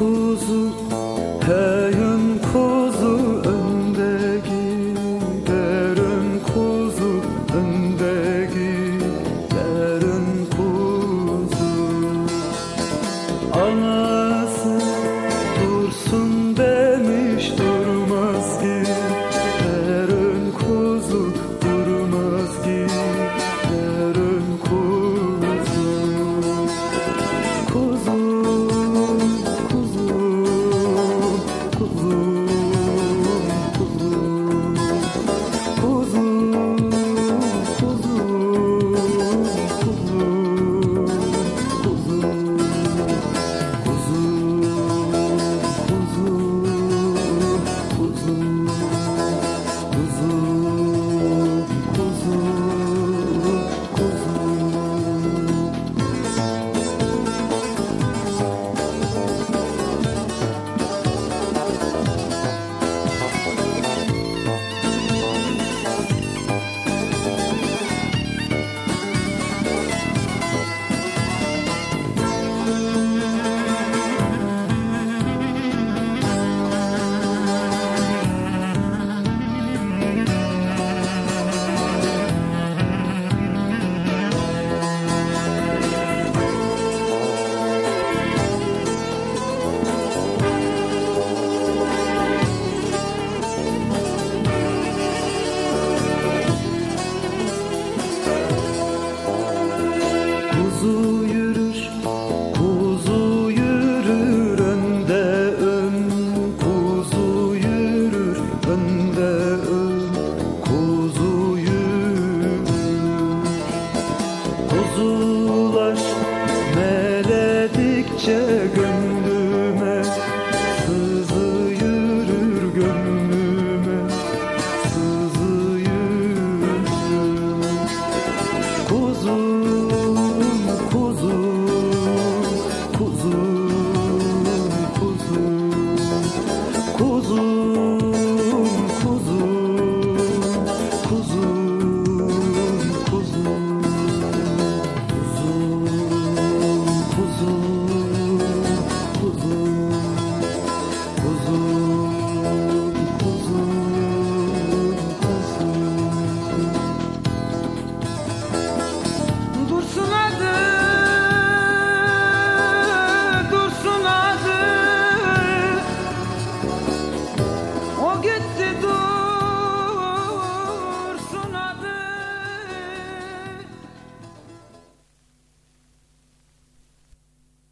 kuzu her Kuzu yürür, kuzu yürür önde ön. Kuzu yürür önde ön. Kuzu yürür. Kuzular meledikçe